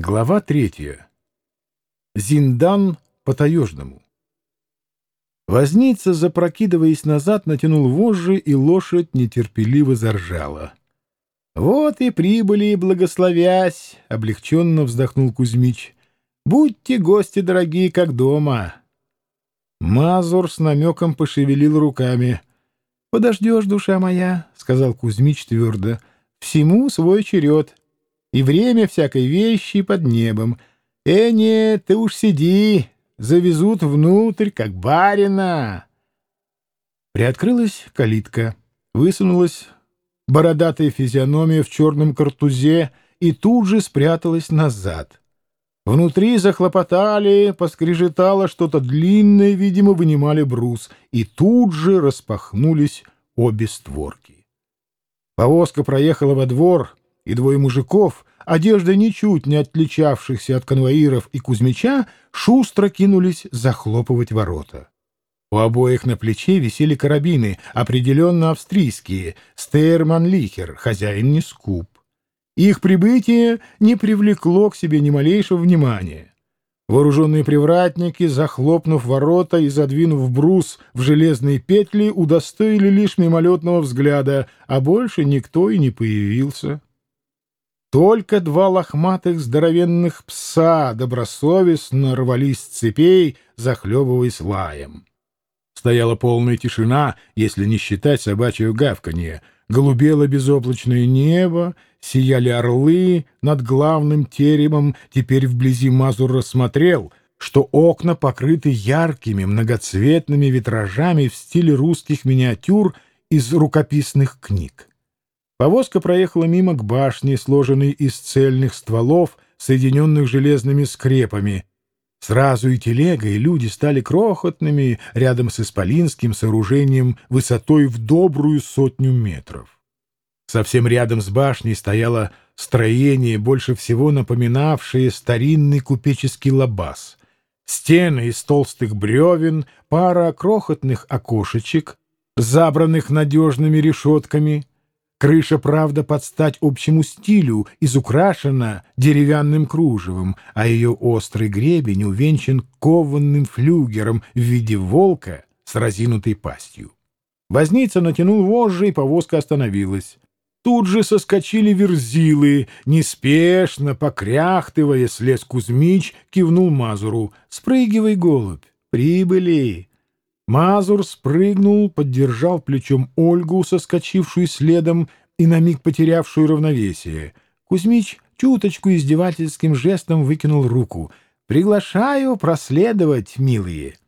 Глава третья. Зиндан по-таежному. Возница, запрокидываясь назад, натянул вожжи, и лошадь нетерпеливо заржала. — Вот и прибыли, благословясь! — облегченно вздохнул Кузьмич. — Будьте гости дорогие, как дома. Мазур с намеком пошевелил руками. — Подождешь, душа моя, — сказал Кузьмич твердо. — Всему свой черед и время всякой вещи под небом. Э, нет, ты уж сиди, завезут внутрь, как барина. Приоткрылась калитка, высунулась бородатая физиономия в черном картузе и тут же спряталась назад. Внутри захлопотали, поскрежетало что-то длинное, видимо, вынимали брус, и тут же распахнулись обе створки. Повозка проехала во двор, и двое мужиков, одежда ничуть не отличавшихся от конвоиров и Кузьмича, шустро кинулись захлопывать ворота. У обоих на плече висели карабины, определенно австрийские, Стейрман-Лихер, хозяин не скуп. Их прибытие не привлекло к себе ни малейшего внимания. Вооруженные привратники, захлопнув ворота и задвинув брус в железные петли, удостоили лишь мимолетного взгляда, а больше никто и не появился. Только два лохматых здоровенных пса добросовестно рвались с цепей, захлебываясь лаем. Стояла полная тишина, если не считать собачьего гавканье. Голубело безоблачное небо, сияли орлы над главным теремом. Теперь вблизи Мазур рассмотрел, что окна покрыты яркими многоцветными витражами в стиле русских миниатюр из рукописных книг. Повозка проехала мимо к башне, сложенной из цельных стволов, соединенных железными скрепами. Сразу и телега, и люди стали крохотными рядом с исполинским сооружением высотой в добрую сотню метров. Совсем рядом с башней стояло строение, больше всего напоминавшее старинный купеческий лабаз. Стены из толстых бревен, пара крохотных окошечек, забранных надежными решетками — Крыша, правда, под стать общему стилю, изукрашена деревянным кружевом, а ее острый гребень увенчан кованным флюгером в виде волка с разинутой пастью. Возница натянул вожжи, и повозка остановилась. Тут же соскочили верзилы, неспешно, покряхтывая, слез Кузьмич, кивнул Мазуру. «Спрыгивай, голубь, прибыли!» Мазур спрыгнул, поддержал плечом Ольгу, соскочившую следом и на миг потерявшую равновесие. Кузьмич чуточку издевательским жестом выкинул руку. «Приглашаю проследовать, милые.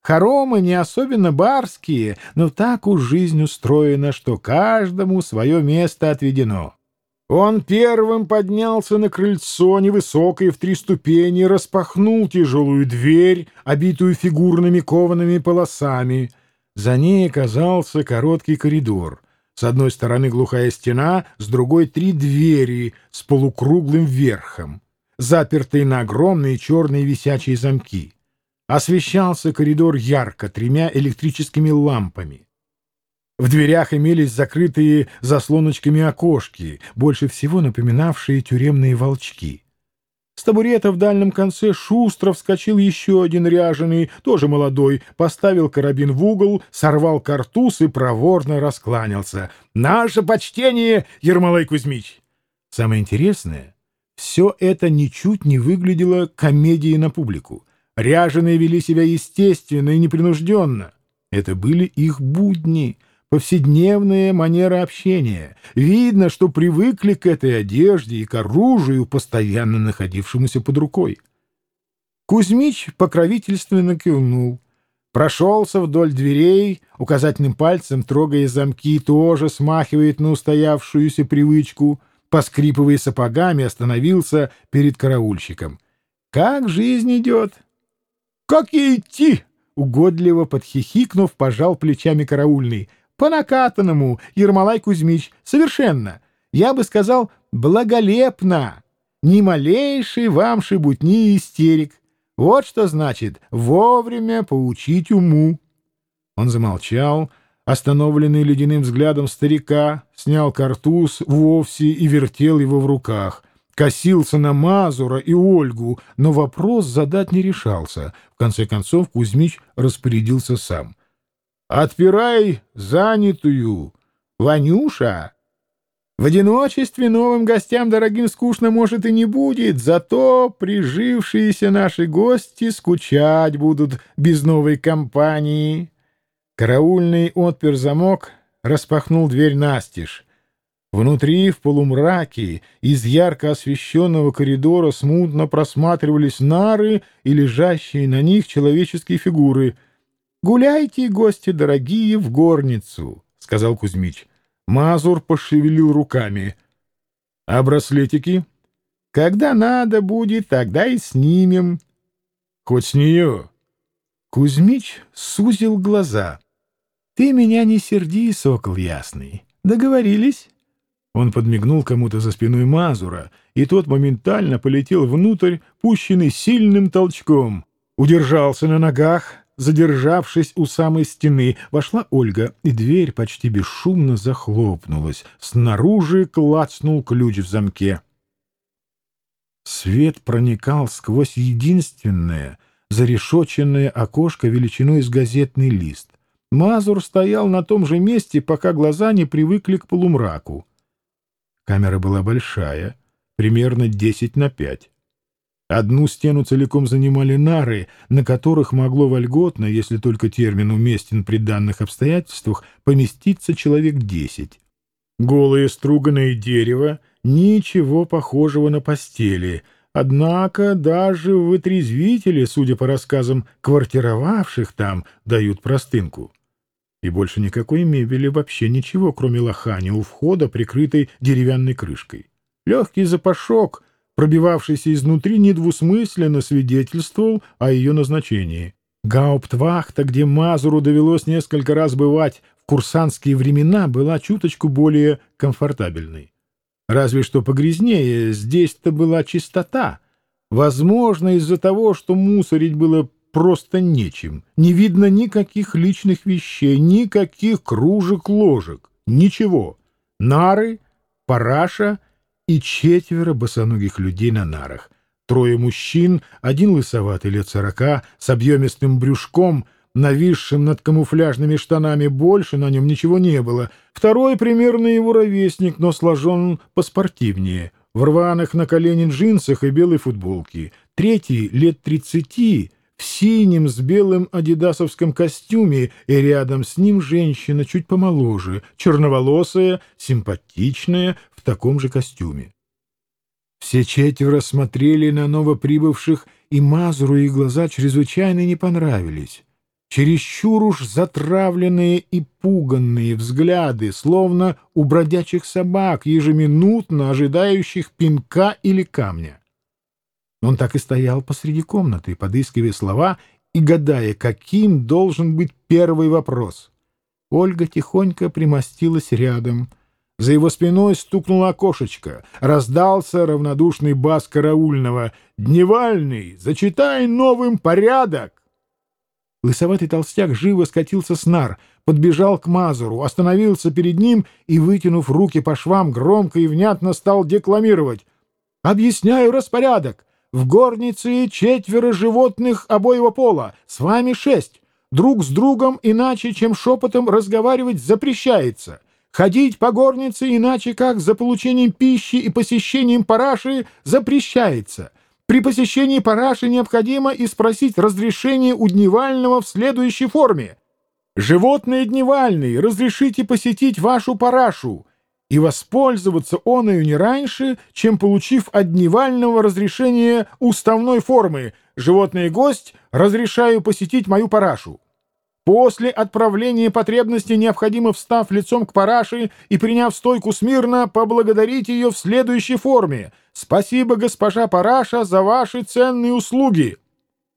Хоромы не особенно барские, но так уж жизнь устроена, что каждому свое место отведено». Он первым поднялся на крыльцо, невысокое в три ступени, распахнул тяжелую дверь, обитую фигурными коваными полосами. За ней оказался короткий коридор. С одной стороны глухая стена, с другой — три двери с полукруглым верхом, запертые на огромные черные висячие замки. Освещался коридор ярко тремя электрическими лампами. В дверях имелись закрытые заслоночками окошки, больше всего напоминавшие тюремные волчки. С табурета в дальнем конце шустро вскочил еще один ряженый, тоже молодой, поставил карабин в угол, сорвал картуз и проворно раскланялся. «Наше почтение, Ермолай Кузьмич!» Самое интересное, все это ничуть не выглядело комедией на публику. Ряженые вели себя естественно и непринужденно. Это были их будни — повседневная манера общения. Видно, что привыкли к этой одежде и к оружию, постоянно находившемуся под рукой. Кузьмич покровительственно кивнул. Прошелся вдоль дверей, указательным пальцем, трогая замки, тоже смахивает на устоявшуюся привычку, поскрипывая сапогами, остановился перед караульщиком. «Как жизнь идет?» «Как ей идти?» Угодливо подхихикнув, пожал плечами караульный — по накатанному, Ермолай Кузьмич, совершенно. Я бы сказал, благолепно. Ни малейшей вам шебутни истерик. Вот что значит вовремя поучить уму. Он замолчал, остановленный ледяным взглядом старика, снял картуз вовсе и вертел его в руках. скосился на Мазура и Ольгу, но вопрос задать не решался. В конце концов Кузьмич распорядился сам. «Отпирай занятую! Ванюша!» В одиночестве новым гостям дорогим скучно, может, и не будет, зато прижившиеся наши гости скучать будут без новой компании. Караульный отпер замок, распахнул дверь настежь. Внутри, в полумраке, из ярко освещенного коридора смутно просматривались нары и лежащие на них человеческие фигуры. «Гуляйте, гости дорогие, в горницу», — сказал Кузьмич. Мазур пошевелил руками. «А браслетики?» «Когда надо будет, тогда и снимем». «Хоть с нее». Кузьмич сузил глаза. «Ты меня не серди, сокол ясный. Договорились?» Он подмигнул кому-то за спиной Мазура, и тот моментально полетел внутрь, пущенный сильным толчком. Удержался на ногах, задержавшись у самой стены. Вошла Ольга, и дверь почти бесшумно захлопнулась. Снаружи клацнул ключ в замке. Свет проникал сквозь единственное, зарешоченное окошко величиной с газетный лист. Мазур стоял на том же месте, пока глаза не привыкли к полумраку. Камера была большая, примерно 10 на 5. Одну стену целиком занимали нары, на которых могло вольготно, если только термин уместен при данных обстоятельствах, поместиться человек 10. Голое струганное дерево, ничего похожего на постели. Однако даже вытрезвители, судя по рассказам квартировавших там, дают простынку. И больше никакой мебели, вообще ничего, кроме лохани у входа, прикрытой деревянной крышкой. Легкий запашок, пробивавшийся изнутри, недвусмысленно свидетельствовал о ее назначении. Гауптвахта, где Мазуру довелось несколько раз бывать в курсантские времена, была чуточку более комфортабельной. Разве что погрязнее, здесь-то была чистота. Возможно, из-за того, что мусорить было просто нечем. Не видно никаких личных вещей, никаких кружек-ложек, ничего. Нары, параша и четверо босоногих людей на нарах. Трое мужчин, один лысоватый лет сорока, с объемистым брюшком, нависшим над камуфляжными штанами, больше на нем ничего не было. Второй примерно его ровесник, но сложен поспортивнее, в рваных на колени джинсах и белой футболке. Третий, лет тридцати, в синем с белым адидасовском костюме, и рядом с ним женщина чуть помоложе, черноволосая, симпатичная, в таком же костюме. Все четверо смотрели на новоприбывших, и Мазуру их глаза чрезвычайно не понравились. Чересчур уж затравленные и пуганные взгляды, словно у бродячих собак, ежеминутно ожидающих пинка или камня. Он так и стоял посреди комнаты, подыскивая слова и гадая, каким должен быть первый вопрос. Ольга тихонько примостилась рядом. За его спиной стукнуло окошечко. Раздался равнодушный бас караульного. «Дневальный, зачитай новым порядок!» Лысоватый толстяк живо скатился с нар, подбежал к Мазуру, остановился перед ним и, вытянув руки по швам, громко и внятно стал декламировать. «Объясняю распорядок. В горнице четверо животных обоего пола, с вами шесть. Друг с другом иначе, чем шепотом разговаривать запрещается. Ходить по горнице иначе, как за получением пищи и посещением параши, запрещается. При посещении параши необходимо и спросить разрешение у дневального в следующей форме. «Животные дневальные, разрешите посетить вашу парашу и воспользоваться оною не раньше, чем получив от дневального разрешение уставной формы «Животный гость, разрешаю посетить мою парашу». После отправления потребности необходимо, встав лицом к параше и приняв стойку смирно, поблагодарить ее в следующей форме. «Спасибо, госпожа параша, за ваши ценные услуги».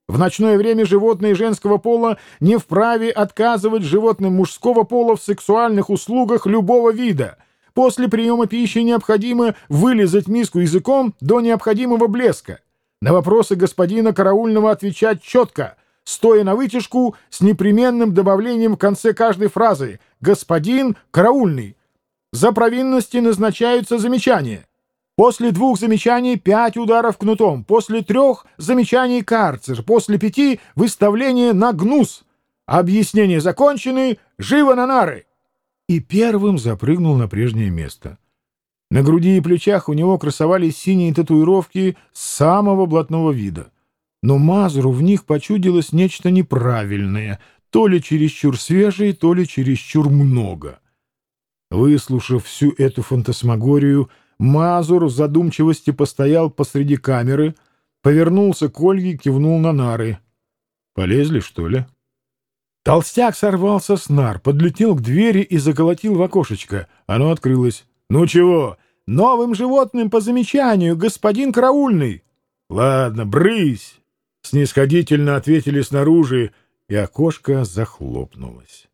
В ночное время животные женского пола не вправе отказывать животным мужского пола в сексуальных услугах любого вида — После приема пищи необходимо вылезать миску языком до необходимого блеска. На вопросы господина караульного отвечать четко, стоя на вытяжку с непременным добавлением в конце каждой фразы «Господин караульный». За провинности назначаются замечания. После двух замечаний пять ударов кнутом, после трех замечаний карцер, после пяти выставление на гнус. Объяснения закончены, живо на нары!» И первым запрыгнул на прежнее место. На груди и плечах у него красовались синие татуировки самого блатного вида. Но Мазуру в них почудилось нечто неправильное, то ли чересчур свежее, то ли чересчур много. Выслушав всю эту фантасмагорию, Мазур в задумчивости постоял посреди камеры, повернулся к Ольге и кивнул на нары. «Полезли, что ли?» Толстяк сорвался с нар, подлетел к двери и заколотил в окошечко. Оно открылось. «Ну чего? Новым животным по замечанию, господин караульный!» «Ладно, брысь!» Снисходительно ответили снаружи, и окошко захлопнулось.